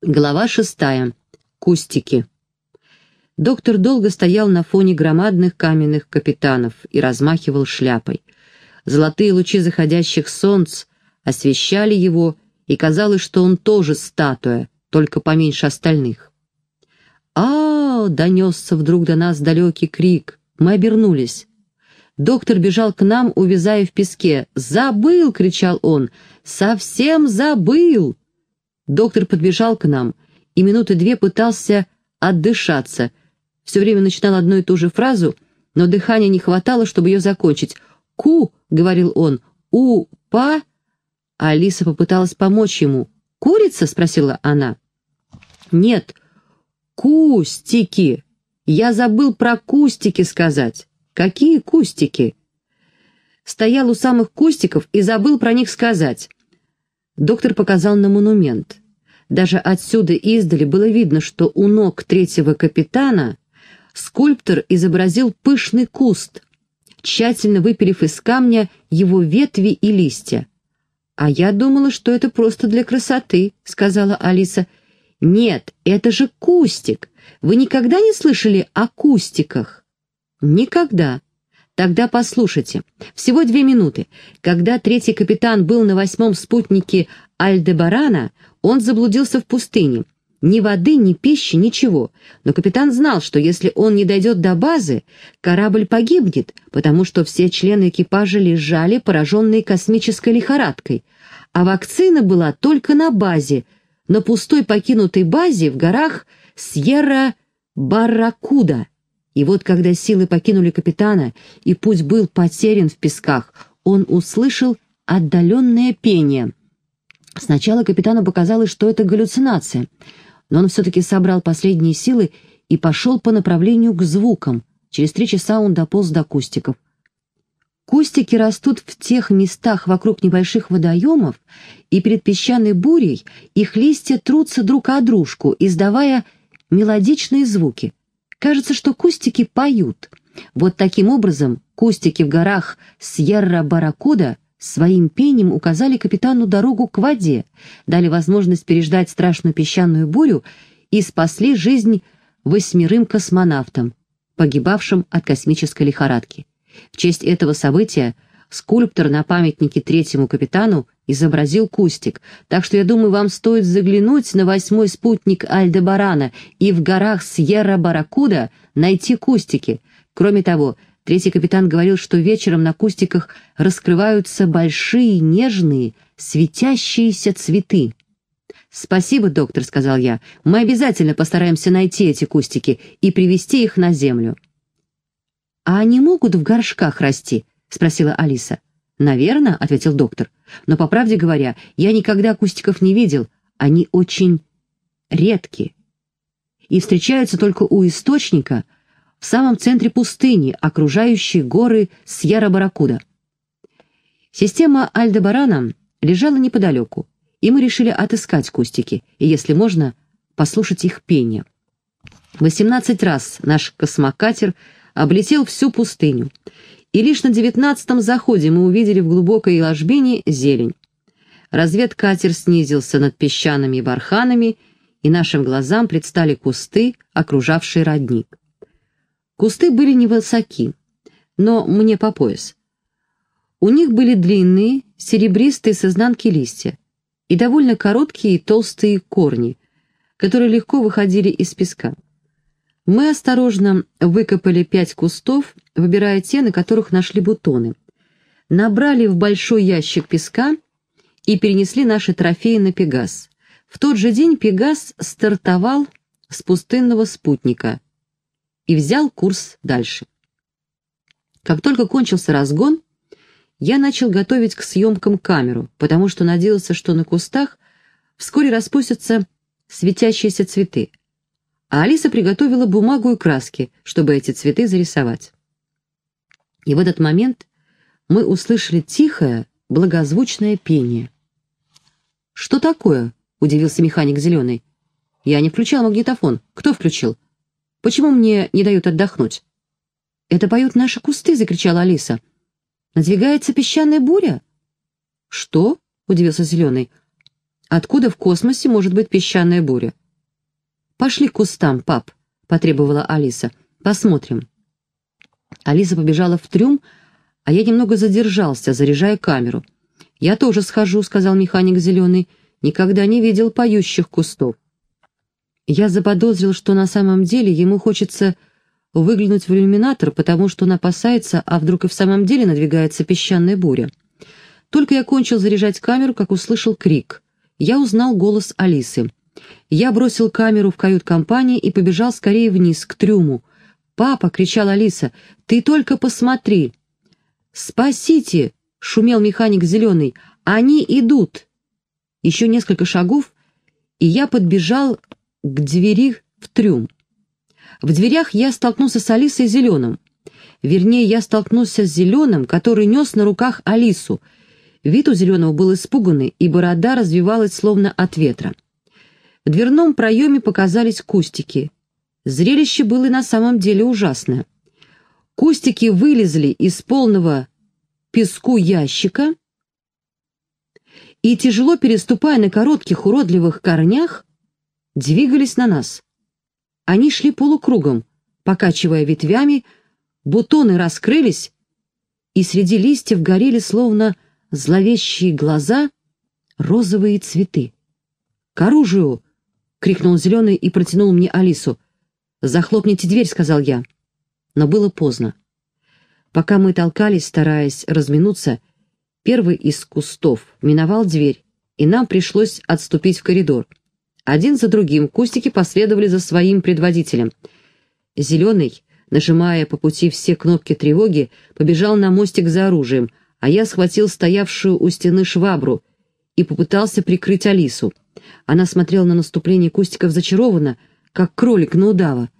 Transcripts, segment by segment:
Глава шестая. Кустики. Доктор долго стоял на фоне громадных каменных капитанов и размахивал шляпой. Золотые лучи заходящих солнц освещали его, и казалось, что он тоже статуя, только поменьше остальных. а, -а, донесся вдруг до нас далекий крик. Мы обернулись. Доктор бежал к нам, увязая в песке. «Забыл!» — кричал он. «Совсем забыл!» Доктор подбежал к нам и минуты две пытался отдышаться. Все время начинал одну и ту же фразу, но дыхания не хватало, чтобы ее закончить. «Ку!» — говорил он. «У-па!» Алиса попыталась помочь ему. «Курица?» — спросила она. «Нет, кустики. Я забыл про кустики сказать». «Какие кустики?» Стоял у самых кустиков и забыл про них сказать. Доктор показал на монумент. Даже отсюда издали было видно, что у ног третьего капитана скульптор изобразил пышный куст, тщательно выпилив из камня его ветви и листья. «А я думала, что это просто для красоты», — сказала Алиса. «Нет, это же кустик. Вы никогда не слышали о кустиках?» «Никогда», Тогда послушайте. Всего две минуты. Когда третий капитан был на восьмом спутнике Альдебарана, он заблудился в пустыне. Ни воды, ни пищи, ничего. Но капитан знал, что если он не дойдет до базы, корабль погибнет, потому что все члены экипажа лежали, пораженные космической лихорадкой. А вакцина была только на базе, на пустой покинутой базе в горах Сьерра-Барракуда. И вот когда силы покинули капитана, и путь был потерян в песках, он услышал отдаленное пение. Сначала капитану показалось, что это галлюцинация, но он все-таки собрал последние силы и пошел по направлению к звукам. Через три часа он дополз до кустиков. Кустики растут в тех местах вокруг небольших водоемов, и перед песчаной бурей их листья трутся друг о дружку, издавая мелодичные звуки. Кажется, что кустики поют. Вот таким образом кустики в горах Сьерра-Баракуда своим пением указали капитану дорогу к воде, дали возможность переждать страшную песчаную бурю и спасли жизнь восьмерым космонавтам, погибавшим от космической лихорадки. В честь этого события скульптор на памятнике третьему капитану изобразил кустик, так что я думаю, вам стоит заглянуть на восьмой спутник Альдебарана и в горах Сьерра-Баракуда найти кустики. Кроме того, третий капитан говорил, что вечером на кустиках раскрываются большие, нежные, светящиеся цветы. «Спасибо, доктор», — сказал я. «Мы обязательно постараемся найти эти кустики и привести их на землю». «А они могут в горшках расти?» — спросила Алиса. «Наверно», — ответил доктор. «Но, по правде говоря, я никогда кустиков не видел. Они очень редкие и встречаются только у источника в самом центре пустыни, окружающей горы Сьерра-Баракуда. Система Альдебарана лежала неподалеку, и мы решили отыскать кустики и, если можно, послушать их пение. Восемнадцать раз наш космокатер облетел всю пустыню, и лишь на девятнадцатом заходе мы увидели в глубокой ложбине зелень. Разведкатер снизился над песчаными барханами, и нашим глазам предстали кусты, окружавшие родник. Кусты были невысоки, но мне по пояс. У них были длинные, серебристые с изнанки листья и довольно короткие и толстые корни, которые легко выходили из песка. Мы осторожно выкопали пять кустов, выбирая те, на которых нашли бутоны. Набрали в большой ящик песка и перенесли наши трофеи на Пегас. В тот же день Пегас стартовал с пустынного спутника и взял курс дальше. Как только кончился разгон, я начал готовить к съемкам камеру, потому что надеялся, что на кустах вскоре распустятся светящиеся цветы, а Алиса приготовила бумагу и краски, чтобы эти цветы зарисовать. И в этот момент мы услышали тихое, благозвучное пение. «Что такое?» — удивился механик зеленый. «Я не включал магнитофон. Кто включил? Почему мне не дают отдохнуть?» «Это поют наши кусты!» — закричала Алиса. «Надвигается песчаная буря?» «Что?» — удивился зеленый. Откуда в космосе может быть песчаная буря? «Пошли к кустам, пап», — потребовала Алиса. «Посмотрим». Алиса побежала в трюм, а я немного задержался, заряжая камеру. «Я тоже схожу», — сказал механик Зеленый. «Никогда не видел поющих кустов». Я заподозрил, что на самом деле ему хочется выглянуть в иллюминатор, потому что он опасается, а вдруг и в самом деле надвигается песчаная буря. Только я кончил заряжать камеру, как услышал крик. Я узнал голос Алисы. Я бросил камеру в кают-компании и побежал скорее вниз, к трюму. «Папа!» — кричала Алиса. «Ты только посмотри!» «Спасите!» — шумел механик зеленый. «Они идут!» Еще несколько шагов, и я подбежал к двери в трюм. В дверях я столкнулся с Алисой Зеленым. Вернее, я столкнулся с Зеленым, который нес на руках Алису. Вид у Зеленого был испуганный, и борода развивалась словно от ветра. В дверном проеме показались кустики. Зрелище было на самом деле ужасное. Кустики вылезли из полного песку ящика и, тяжело переступая на коротких уродливых корнях, двигались на нас. Они шли полукругом, покачивая ветвями, бутоны раскрылись, и среди листьев горели словно зловещие глаза розовые цветы. «К оружию!» — крикнул Зеленый и протянул мне Алису. «Захлопните дверь», — сказал я. Но было поздно. Пока мы толкались, стараясь разминуться, первый из кустов миновал дверь, и нам пришлось отступить в коридор. Один за другим кустики последовали за своим предводителем. Зеленый, нажимая по пути все кнопки тревоги, побежал на мостик за оружием, а я схватил стоявшую у стены швабру и попытался прикрыть Алису. Она смотрела на наступление кустиков зачарованно, как кролик на удава.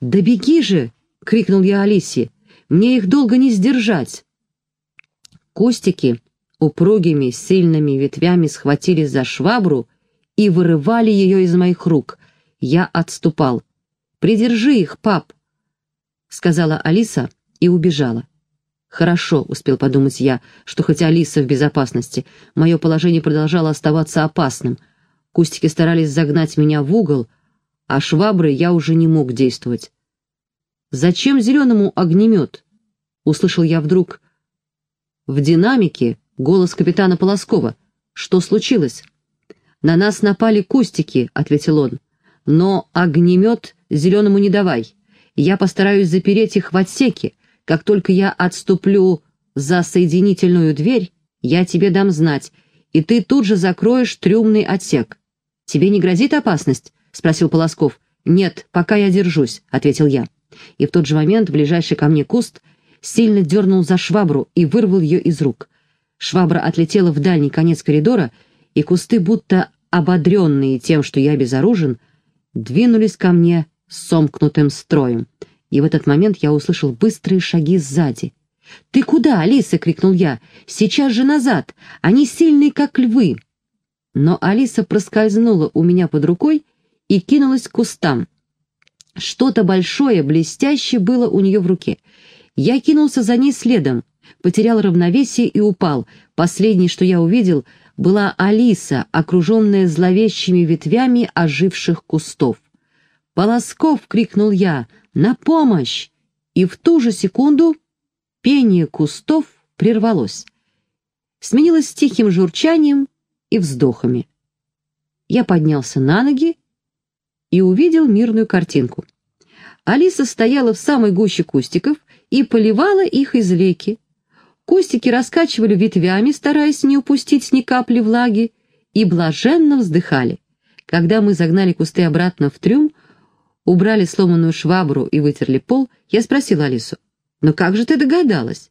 «Да беги же!» — крикнул я Алисе. «Мне их долго не сдержать!» Кустики упругими сильными ветвями схватились за швабру и вырывали ее из моих рук. Я отступал. «Придержи их, пап!» — сказала Алиса и убежала. «Хорошо», — успел подумать я, что хотя Алиса в безопасности, мое положение продолжало оставаться опасным. Кустики старались загнать меня в угол, а шваброй я уже не мог действовать. «Зачем зеленому огнемет?» — услышал я вдруг. В динамике голос капитана Полоскова. «Что случилось?» «На нас напали кустики», — ответил он. «Но огнемет зеленому не давай. Я постараюсь запереть их в отсеке. Как только я отступлю за соединительную дверь, я тебе дам знать, и ты тут же закроешь трюмный отсек. Тебе не грозит опасность?» — спросил Полосков. «Нет, пока я держусь», — ответил я. И в тот же момент ближайший ко мне куст сильно дернул за швабру и вырвал ее из рук. Швабра отлетела в дальний конец коридора, и кусты, будто ободренные тем, что я безоружен, двинулись ко мне сомкнутым строем. И в этот момент я услышал быстрые шаги сзади. «Ты куда, Алиса?» — крикнул я. «Сейчас же назад! Они сильные, как львы!» Но Алиса проскользнула у меня под рукой и кинулась к кустам. Что-то большое, блестящее было у нее в руке. Я кинулся за ней следом, потерял равновесие и упал. Последнее, что я увидел, была Алиса, окруженная зловещими ветвями оживших кустов. «Полосков!» — крикнул я. «На помощь!» И в ту же секунду пение кустов прервалось. Сменилось тихим журчанием и вздохами. Я поднялся на ноги и увидел мирную картинку. Алиса стояла в самой гуще кустиков и поливала их из реки. Кустики раскачивали ветвями, стараясь не упустить ни капли влаги, и блаженно вздыхали. Когда мы загнали кусты обратно в трюм, убрали сломанную швабру и вытерли пол, я спросила Алису, «Но как же ты догадалась?»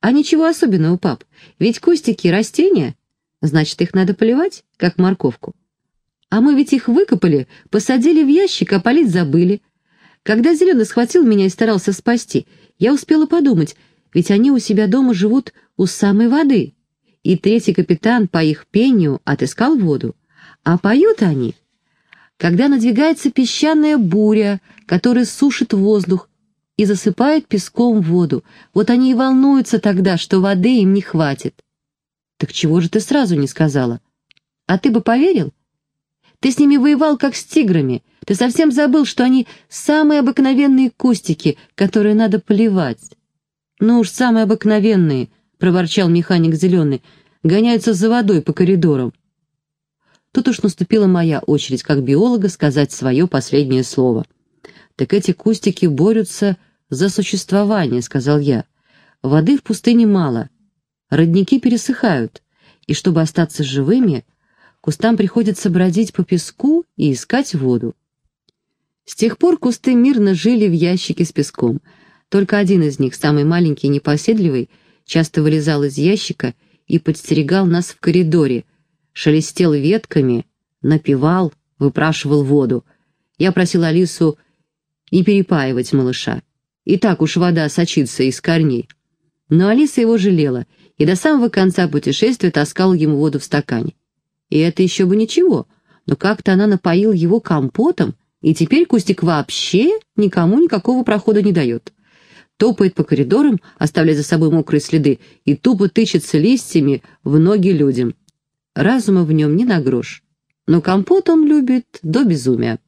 «А ничего особенного, пап, ведь кустики — растения, значит, их надо поливать, как морковку». «А мы ведь их выкопали, посадили в ящик, а полить забыли. Когда Зеленый схватил меня и старался спасти, я успела подумать — ведь они у себя дома живут у самой воды. И третий капитан по их пению отыскал воду. А поют они, когда надвигается песчаная буря, которая сушит воздух и засыпает песком воду. Вот они и волнуются тогда, что воды им не хватит. Так чего же ты сразу не сказала? А ты бы поверил? Ты с ними воевал, как с тиграми. Ты совсем забыл, что они самые обыкновенные кустики, которые надо поливать. Ну уж самые обыкновенные, проворчал механик зеленый, гоняются за водой по коридорам. Тут уж наступила моя очередь как биолога сказать свое последнее слово. «Так эти кустики борются за существование», — сказал я. «Воды в пустыне мало, родники пересыхают, и чтобы остаться живыми, кустам приходится бродить по песку и искать воду. С тех пор кусты мирно жили в ящике с песком. Только один из них, самый маленький и непоседливый, часто вылезал из ящика и подстерегал нас в коридоре, шелестел ветками, напевал, выпрашивал воду. Я просил Алису не перепаивать малыша. И так уж вода сочится из корней. Но Алиса его жалела и до самого конца путешествия таскала ему воду в стакане. И это еще бы ничего, но как-то она напоила его компотом, и теперь Кустик вообще никому никакого прохода не дает. Топает по коридорам, оставляя за собой мокрые следы, и тупо тычется листьями в ноги людям. Разума в нем не на грош, но компот он любит до безумия.